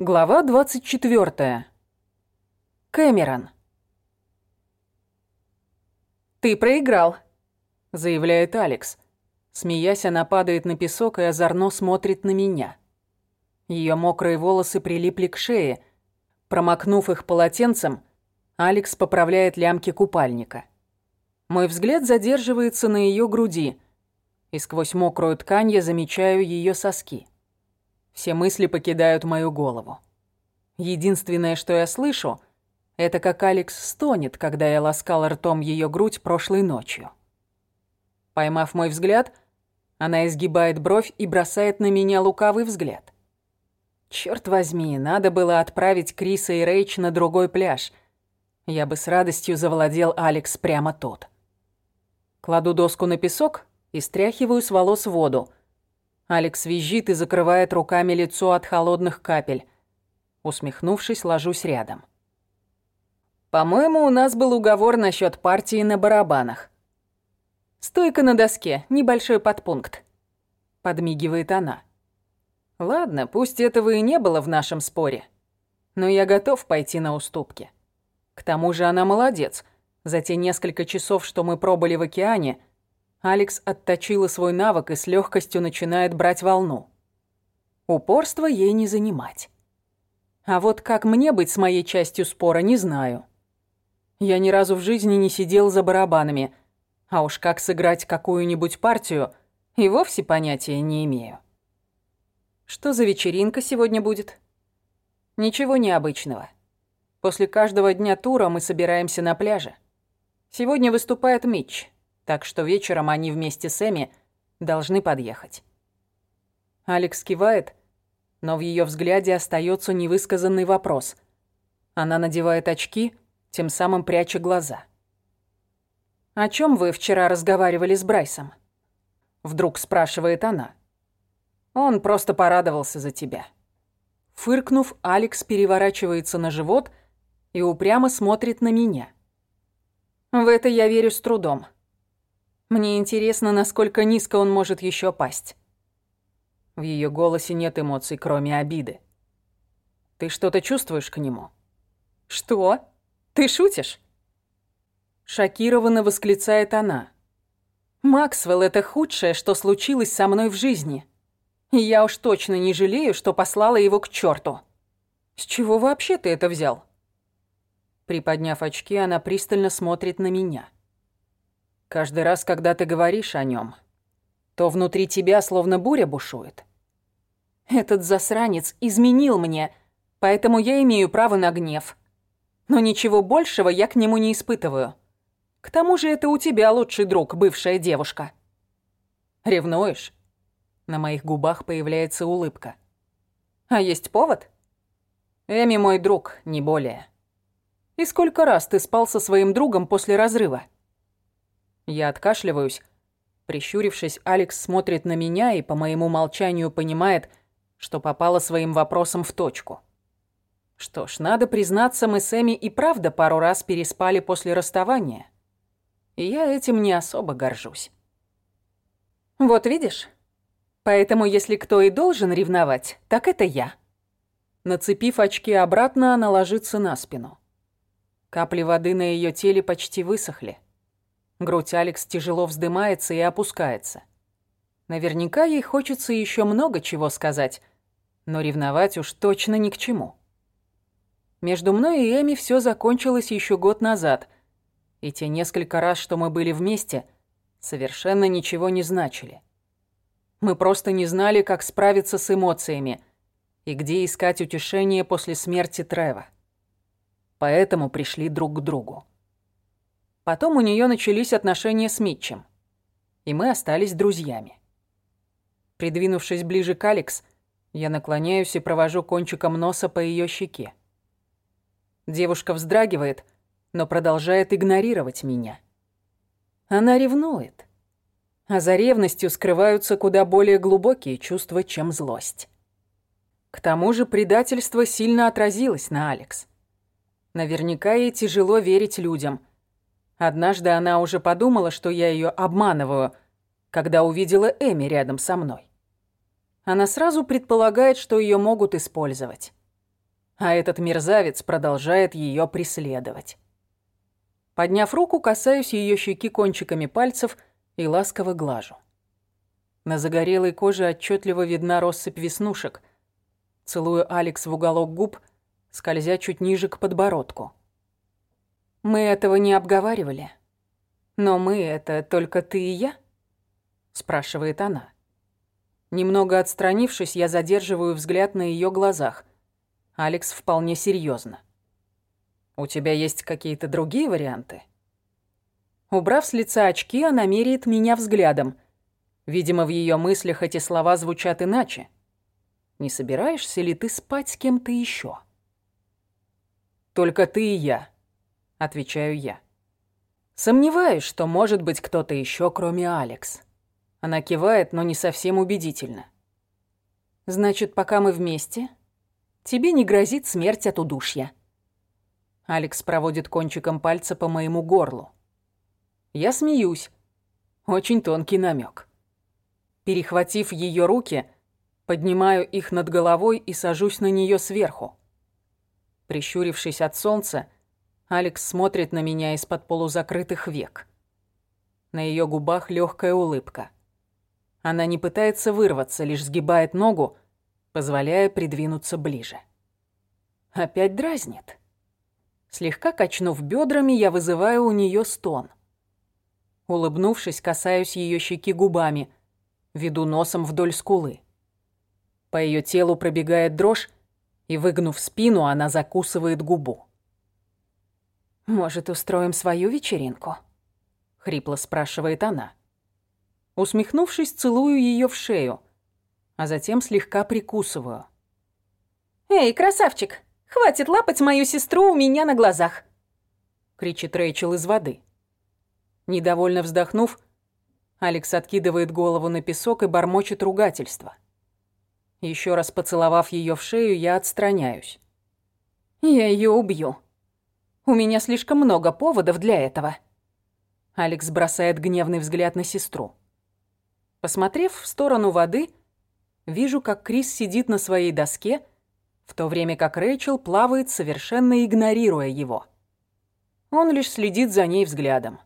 Глава 24. Кэмерон. «Ты проиграл», — заявляет Алекс. Смеясь, она падает на песок и озорно смотрит на меня. Ее мокрые волосы прилипли к шее. Промокнув их полотенцем, Алекс поправляет лямки купальника. Мой взгляд задерживается на ее груди, и сквозь мокрую ткань я замечаю ее соски. Все мысли покидают мою голову. Единственное, что я слышу, это как Алекс стонет, когда я ласкал ртом ее грудь прошлой ночью. Поймав мой взгляд, она изгибает бровь и бросает на меня лукавый взгляд. Черт возьми, надо было отправить Криса и Рейч на другой пляж. Я бы с радостью завладел Алекс прямо тут. Кладу доску на песок и стряхиваю с волос воду, Алекс визжит и закрывает руками лицо от холодных капель. Усмехнувшись, ложусь рядом. По-моему, у нас был уговор насчет партии на барабанах. Стойка на доске, небольшой подпункт. Подмигивает она. Ладно, пусть этого и не было в нашем споре. Но я готов пойти на уступки. К тому же она молодец. За те несколько часов, что мы пробыли в океане, Алекс отточила свой навык и с легкостью начинает брать волну. Упорство ей не занимать. А вот как мне быть с моей частью спора, не знаю. Я ни разу в жизни не сидел за барабанами, а уж как сыграть какую-нибудь партию, и вовсе понятия не имею. Что за вечеринка сегодня будет? Ничего необычного. После каждого дня тура мы собираемся на пляже. Сегодня выступает Митч, так что вечером они вместе с Эми должны подъехать. Алекс кивает, но в ее взгляде остается невысказанный вопрос. Она надевает очки, тем самым пряча глаза. «О чем вы вчера разговаривали с Брайсом?» Вдруг спрашивает она. «Он просто порадовался за тебя». Фыркнув, Алекс переворачивается на живот и упрямо смотрит на меня. В это я верю с трудом. Мне интересно, насколько низко он может еще пасть. В ее голосе нет эмоций, кроме обиды. Ты что-то чувствуешь к нему? Что? Ты шутишь? Шокированно восклицает она. Максвелл — это худшее, что случилось со мной в жизни. И я уж точно не жалею, что послала его к черту. С чего вообще ты это взял? Приподняв очки, она пристально смотрит на меня. Каждый раз, когда ты говоришь о нем, то внутри тебя словно буря бушует. Этот засранец изменил мне, поэтому я имею право на гнев. Но ничего большего я к нему не испытываю. К тому же это у тебя лучший друг, бывшая девушка. Ревнуешь? На моих губах появляется улыбка. А есть повод? Эми мой друг, не более. И сколько раз ты спал со своим другом после разрыва? Я откашливаюсь. Прищурившись, Алекс смотрит на меня и по моему молчанию понимает, что попала своим вопросом в точку. Что ж, надо признаться, мы с Эми и правда пару раз переспали после расставания. И я этим не особо горжусь. Вот видишь? Поэтому если кто и должен ревновать, так это я. Нацепив очки обратно, она ложится на спину. Капли воды на ее теле почти высохли. Грудь Алекс тяжело вздымается и опускается. Наверняка ей хочется еще много чего сказать, но ревновать уж точно ни к чему. Между мной и Эми все закончилось еще год назад, и те несколько раз, что мы были вместе, совершенно ничего не значили. Мы просто не знали, как справиться с эмоциями и где искать утешение после смерти Трева. Поэтому пришли друг к другу. Потом у нее начались отношения с Митчем, и мы остались друзьями. Придвинувшись ближе к Алекс, я наклоняюсь и провожу кончиком носа по ее щеке. Девушка вздрагивает, но продолжает игнорировать меня. Она ревнует. А за ревностью скрываются куда более глубокие чувства, чем злость. К тому же предательство сильно отразилось на Алекс. Наверняка ей тяжело верить людям, Однажды она уже подумала, что я ее обманываю, когда увидела Эми рядом со мной. Она сразу предполагает, что ее могут использовать. а этот мерзавец продолжает ее преследовать. Подняв руку, касаюсь ее щеки кончиками пальцев и ласково глажу. На загорелой коже отчетливо видна россыпь веснушек. Целую Алекс в уголок губ, скользя чуть ниже к подбородку. «Мы этого не обговаривали. Но мы — это только ты и я?» — спрашивает она. Немного отстранившись, я задерживаю взгляд на ее глазах. Алекс вполне серьезно. «У тебя есть какие-то другие варианты?» Убрав с лица очки, она меряет меня взглядом. Видимо, в ее мыслях эти слова звучат иначе. «Не собираешься ли ты спать с кем-то еще? «Только ты и я», — отвечаю я. Сомневаюсь, что может быть кто-то еще, кроме Алекс. Она кивает, но не совсем убедительно. «Значит, пока мы вместе, тебе не грозит смерть от удушья». Алекс проводит кончиком пальца по моему горлу. Я смеюсь. Очень тонкий намек. Перехватив ее руки, поднимаю их над головой и сажусь на нее сверху. Прищурившись от солнца, Алекс смотрит на меня из-под полузакрытых век. На ее губах легкая улыбка. Она не пытается вырваться, лишь сгибает ногу, позволяя придвинуться ближе. Опять дразнит. Слегка качнув бедрами, я вызываю у нее стон. Улыбнувшись, касаюсь ее щеки губами, веду носом вдоль скулы. По ее телу пробегает дрожь, и, выгнув спину, она закусывает губу. «Может, устроим свою вечеринку?» — хрипло спрашивает она. Усмехнувшись, целую ее в шею, а затем слегка прикусываю. «Эй, красавчик, хватит лапать мою сестру у меня на глазах!» — кричит Рэйчел из воды. Недовольно вздохнув, Алекс откидывает голову на песок и бормочет ругательство. Еще раз поцеловав ее в шею, я отстраняюсь. «Я ее убью. У меня слишком много поводов для этого». Алекс бросает гневный взгляд на сестру. Посмотрев в сторону воды, вижу, как Крис сидит на своей доске, в то время как Рэйчел плавает, совершенно игнорируя его. Он лишь следит за ней взглядом.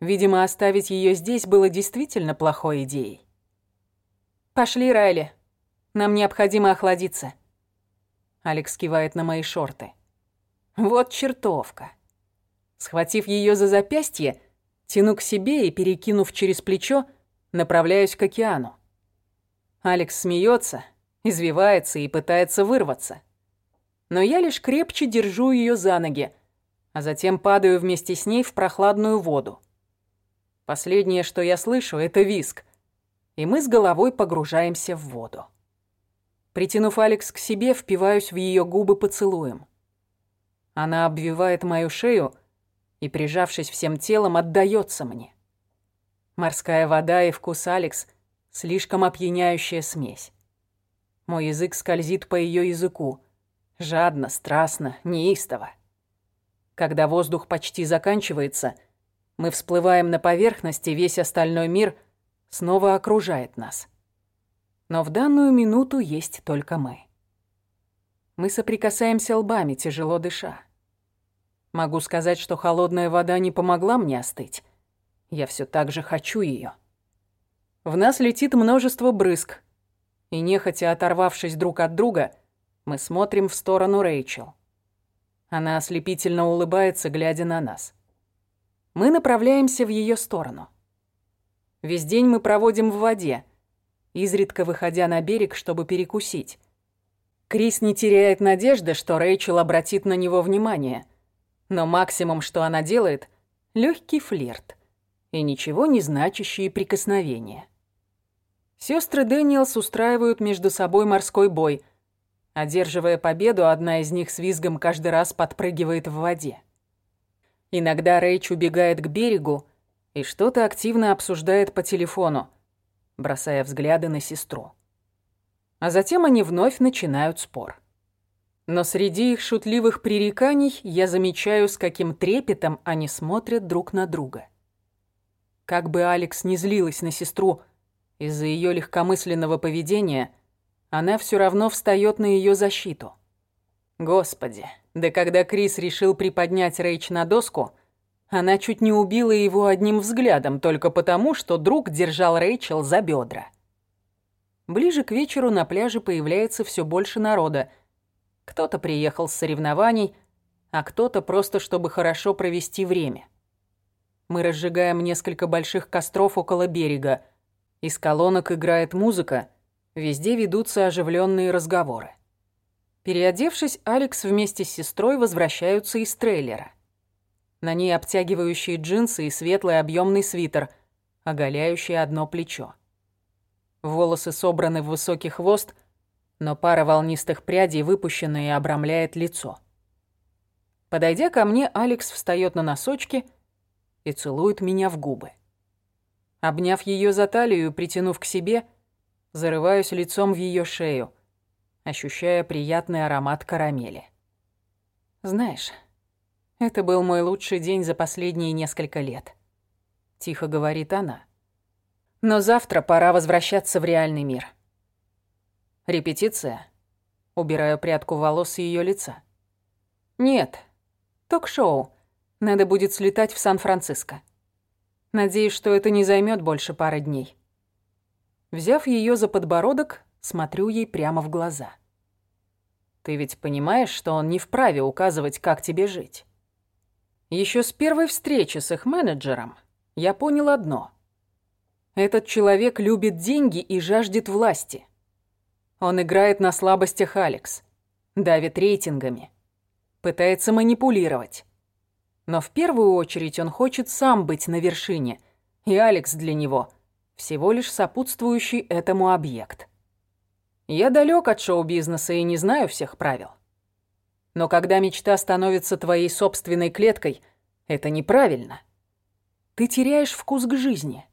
Видимо, оставить ее здесь было действительно плохой идеей. «Пошли, Райли. Нам необходимо охладиться». Алекс кивает на мои шорты. «Вот чертовка». Схватив ее за запястье, тяну к себе и, перекинув через плечо, направляюсь к океану. Алекс смеется, извивается и пытается вырваться. Но я лишь крепче держу ее за ноги, а затем падаю вместе с ней в прохладную воду. Последнее, что я слышу, это виск, и мы с головой погружаемся в воду. Притянув Алекс к себе, впиваюсь в ее губы поцелуем. Она обвивает мою шею и, прижавшись всем телом, отдается мне. Морская вода и вкус Алекс — слишком опьяняющая смесь. Мой язык скользит по ее языку. Жадно, страстно, неистово. Когда воздух почти заканчивается, мы всплываем на поверхность, и весь остальной мир снова окружает нас. Но в данную минуту есть только мы. Мы соприкасаемся лбами, тяжело дыша. Могу сказать, что холодная вода не помогла мне остыть. Я все так же хочу ее. В нас летит множество брызг, и нехотя оторвавшись друг от друга, мы смотрим в сторону Рэйчел. Она ослепительно улыбается, глядя на нас. Мы направляемся в ее сторону. Весь день мы проводим в воде, изредка выходя на берег, чтобы перекусить. Крис не теряет надежды, что Рэйчел обратит на него внимание, но максимум, что она делает, легкий флирт — и ничего не значащие прикосновения. Сестры Дэниелс устраивают между собой морской бой. Одерживая победу, одна из них с визгом каждый раз подпрыгивает в воде. Иногда Рэйч убегает к берегу и что-то активно обсуждает по телефону, бросая взгляды на сестру. А затем они вновь начинают спор. Но среди их шутливых пререканий я замечаю, с каким трепетом они смотрят друг на друга. Как бы Алекс не злилась на сестру из-за ее легкомысленного поведения, она все равно встает на ее защиту. Господи, да когда Крис решил приподнять Рэйч на доску, она чуть не убила его одним взглядом, только потому, что друг держал Рэйчел за бедра. Ближе к вечеру на пляже появляется все больше народа. Кто-то приехал с соревнований, а кто-то просто, чтобы хорошо провести время. Мы разжигаем несколько больших костров около берега. Из колонок играет музыка, везде ведутся оживленные разговоры. Переодевшись, Алекс вместе с сестрой возвращаются из трейлера. На ней обтягивающие джинсы и светлый объемный свитер, оголяющий одно плечо. Волосы собраны в высокий хвост, но пара волнистых прядей выпущена и обрамляет лицо. Подойдя ко мне, Алекс встает на носочки и целует меня в губы. Обняв ее за талию и притянув к себе, зарываюсь лицом в ее шею, ощущая приятный аромат карамели. Знаешь, это был мой лучший день за последние несколько лет. Тихо говорит она. Но завтра пора возвращаться в реальный мир. Репетиция. Убираю прядку волос с ее лица. Нет. Ток-шоу. Надо будет слетать в Сан-Франциско. Надеюсь, что это не займет больше пары дней. Взяв ее за подбородок, смотрю ей прямо в глаза. Ты ведь понимаешь, что он не вправе указывать, как тебе жить? Еще с первой встречи с их менеджером я понял одно. Этот человек любит деньги и жаждет власти. Он играет на слабостях Алекс, давит рейтингами, пытается манипулировать. Но в первую очередь он хочет сам быть на вершине, и Алекс для него всего лишь сопутствующий этому объект. Я далек от шоу-бизнеса и не знаю всех правил. Но когда мечта становится твоей собственной клеткой, это неправильно. Ты теряешь вкус к жизни.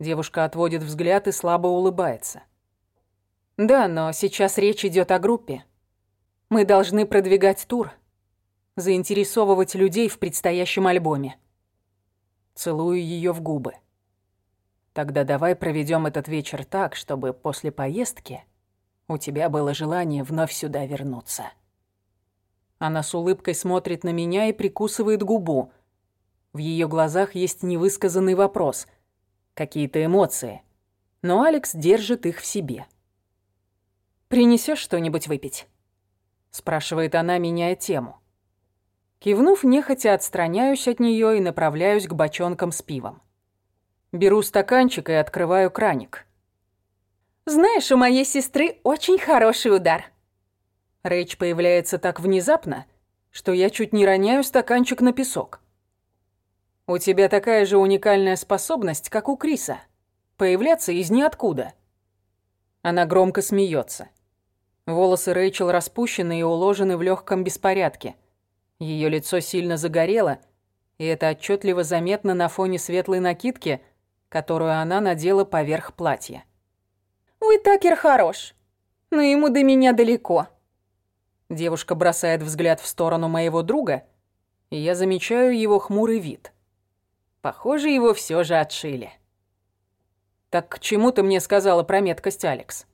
Девушка отводит взгляд и слабо улыбается. Да, но сейчас речь идет о группе. Мы должны продвигать тур, заинтересовывать людей в предстоящем альбоме. Целую ее в губы. Тогда давай проведем этот вечер так, чтобы после поездки у тебя было желание вновь сюда вернуться. Она с улыбкой смотрит на меня и прикусывает губу. В ее глазах есть невысказанный вопрос, какие-то эмоции. Но Алекс держит их в себе. «Принесешь что-нибудь выпить?» спрашивает она, меняя тему. Кивнув, нехотя отстраняюсь от нее и направляюсь к бочонкам с пивом. Беру стаканчик и открываю краник. «Знаешь, у моей сестры очень хороший удар», Рэйч появляется так внезапно, что я чуть не роняю стаканчик на песок. У тебя такая же уникальная способность, как у Криса. Появляться из ниоткуда. Она громко смеется. Волосы Рэйчел распущены и уложены в легком беспорядке. Ее лицо сильно загорело, и это отчетливо заметно на фоне светлой накидки, которую она надела поверх платья. Уитакер хорош, но ему до меня далеко. Девушка бросает взгляд в сторону моего друга, и я замечаю его хмурый вид. Похоже, его все же отшили. Так к чему ты мне сказала про меткость, Алекс?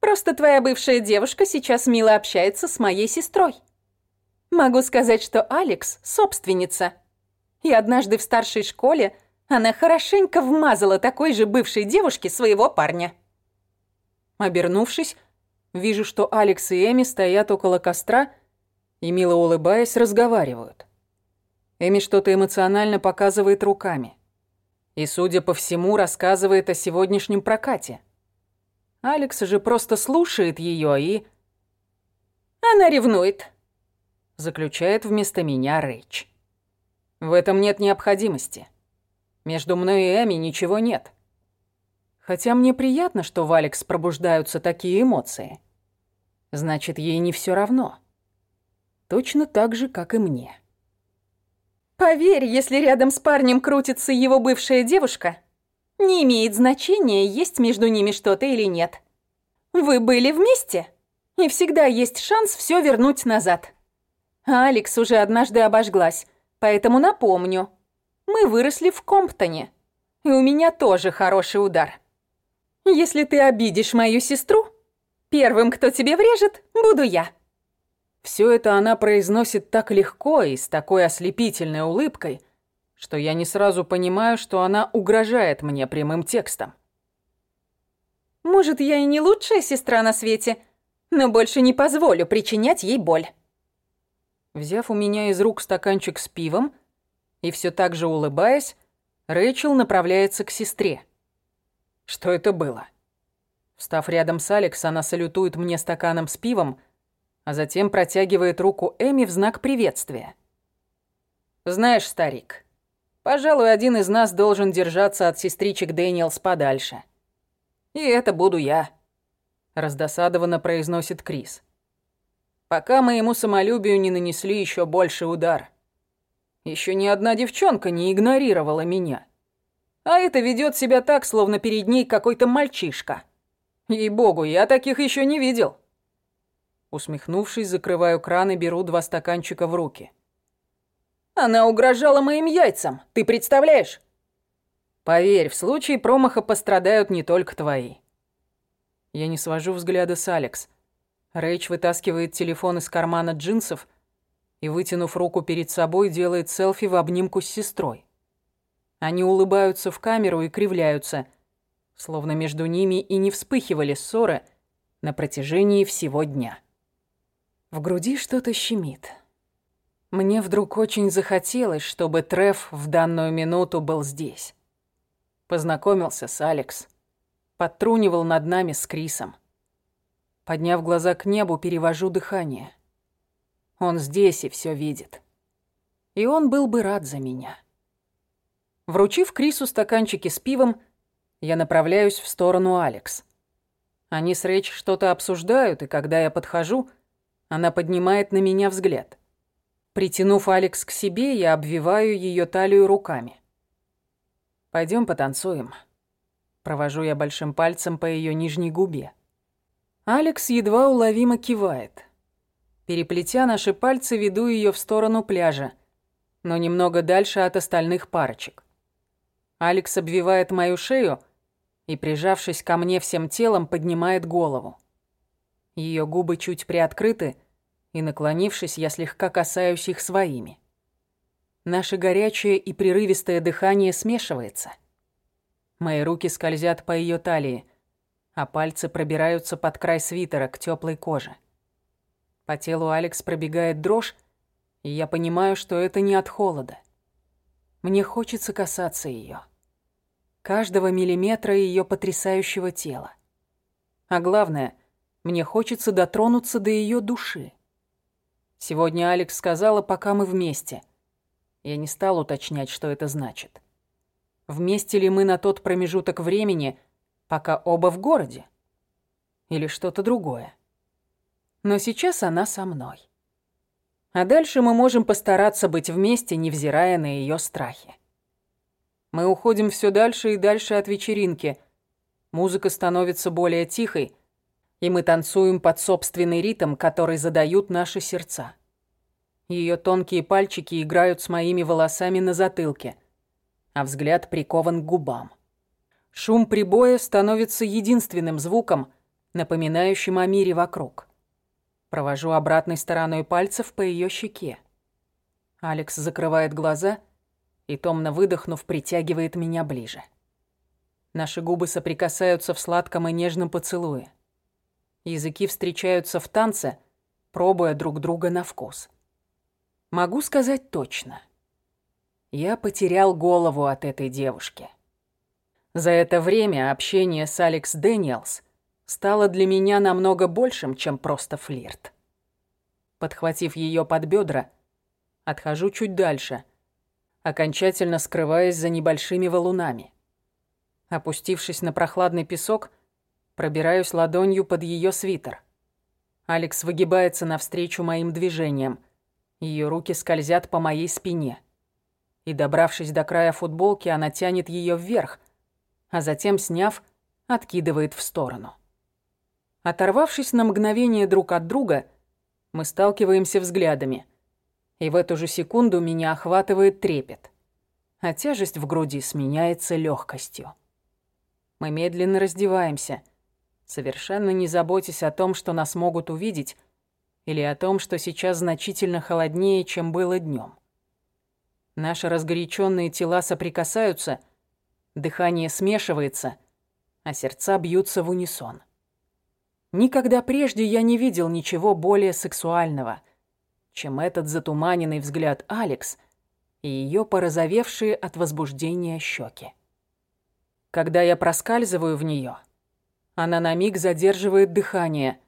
Просто твоя бывшая девушка сейчас мило общается с моей сестрой. Могу сказать, что Алекс — собственница. И однажды в старшей школе она хорошенько вмазала такой же бывшей девушке своего парня. Обернувшись, Вижу, что Алекс и Эми стоят около костра и, мило улыбаясь, разговаривают. Эми что-то эмоционально показывает руками. И, судя по всему, рассказывает о сегодняшнем прокате. Алекс же просто слушает ее и... «Она ревнует», — заключает вместо меня Рэйч. «В этом нет необходимости. Между мной и Эми ничего нет. Хотя мне приятно, что в Алекс пробуждаются такие эмоции. Значит, ей не все равно. Точно так же, как и мне. Поверь, если рядом с парнем крутится его бывшая девушка, не имеет значения, есть между ними что-то или нет. Вы были вместе, и всегда есть шанс все вернуть назад. Алекс уже однажды обожглась, поэтому напомню. Мы выросли в Комптоне, и у меня тоже хороший удар. Если ты обидишь мою сестру, Первым, кто тебе врежет, буду я. Все это она произносит так легко и с такой ослепительной улыбкой, что я не сразу понимаю, что она угрожает мне прямым текстом. «Может, я и не лучшая сестра на свете, но больше не позволю причинять ей боль». Взяв у меня из рук стаканчик с пивом и все так же улыбаясь, Рэйчел направляется к сестре. Что это было? Встав рядом с Алекс, она салютует мне стаканом с пивом, а затем протягивает руку Эми в знак приветствия. «Знаешь, старик, пожалуй, один из нас должен держаться от сестричек Дэниелс подальше. И это буду я», — раздосадованно произносит Крис. «Пока моему самолюбию не нанесли еще больше удар. Еще ни одна девчонка не игнорировала меня. А это ведет себя так, словно перед ней какой-то мальчишка». Ей-богу, я таких еще не видел. Усмехнувшись, закрываю кран и беру два стаканчика в руки. Она угрожала моим яйцам, ты представляешь? Поверь, в случае промаха пострадают не только твои. Я не свожу взгляда с Алекс. Рэйч вытаскивает телефон из кармана джинсов и, вытянув руку перед собой, делает селфи в обнимку с сестрой. Они улыбаются в камеру и кривляются – словно между ними и не вспыхивали ссоры на протяжении всего дня. В груди что-то щемит. Мне вдруг очень захотелось, чтобы Треф в данную минуту был здесь. Познакомился с Алекс, подтрунивал над нами с Крисом. Подняв глаза к небу, перевожу дыхание. Он здесь и все видит. И он был бы рад за меня. Вручив Крису стаканчики с пивом, я направляюсь в сторону Алекс. Они с Рэйч что-то обсуждают, и когда я подхожу, она поднимает на меня взгляд. Притянув Алекс к себе, я обвиваю ее талию руками. Пойдем потанцуем. Провожу я большим пальцем по ее нижней губе. Алекс едва уловимо кивает. Переплетя наши пальцы, веду ее в сторону пляжа, но немного дальше от остальных парочек. Алекс обвивает мою шею, и, прижавшись ко мне всем телом, поднимает голову. Ее губы чуть приоткрыты, и, наклонившись, я слегка касаюсь их своими. Наше горячее и прерывистое дыхание смешивается. Мои руки скользят по ее талии, а пальцы пробираются под край свитера к теплой коже. По телу Алекс пробегает дрожь, и я понимаю, что это не от холода. Мне хочется касаться ее каждого миллиметра ее потрясающего тела. А главное, мне хочется дотронуться до ее души. Сегодня Алекс сказала, пока мы вместе. Я не стал уточнять, что это значит. Вместе ли мы на тот промежуток времени, пока оба в городе? Или что-то другое? Но сейчас она со мной. А дальше мы можем постараться быть вместе, невзирая на ее страхи. Мы уходим все дальше и дальше от вечеринки. Музыка становится более тихой, и мы танцуем под собственный ритм, который задают наши сердца. Ее тонкие пальчики играют с моими волосами на затылке, а взгляд прикован к губам. Шум прибоя становится единственным звуком, напоминающим о мире вокруг. Провожу обратной стороной пальцев по ее щеке. Алекс закрывает глаза — и, томно выдохнув, притягивает меня ближе. Наши губы соприкасаются в сладком и нежном поцелуе. Языки встречаются в танце, пробуя друг друга на вкус. Могу сказать точно. Я потерял голову от этой девушки. За это время общение с Алекс Дэниелс стало для меня намного большим, чем просто флирт. Подхватив ее под бедра, отхожу чуть дальше — окончательно скрываясь за небольшими валунами. Опустившись на прохладный песок, пробираюсь ладонью под ее свитер. Алекс выгибается навстречу моим движениям. Ее руки скользят по моей спине. И, добравшись до края футболки, она тянет ее вверх, а затем, сняв, откидывает в сторону. Оторвавшись на мгновение друг от друга, мы сталкиваемся взглядами — и в эту же секунду меня охватывает трепет, а тяжесть в груди сменяется легкостью. Мы медленно раздеваемся, совершенно не заботясь о том, что нас могут увидеть, или о том, что сейчас значительно холоднее, чем было днем. Наши разгоряченные тела соприкасаются, дыхание смешивается, а сердца бьются в унисон. Никогда прежде я не видел ничего более сексуального, чем этот затуманенный взгляд Алекс и ее порозовевшие от возбуждения щеки. Когда я проскальзываю в нее, она на миг задерживает дыхание,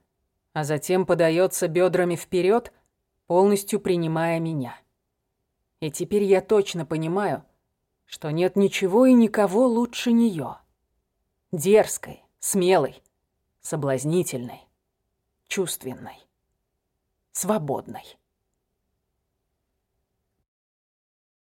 а затем подается бедрами вперед, полностью принимая меня. И теперь я точно понимаю, что нет ничего и никого лучше нее. Дерзкой, смелой, соблазнительной, чувственной, свободной.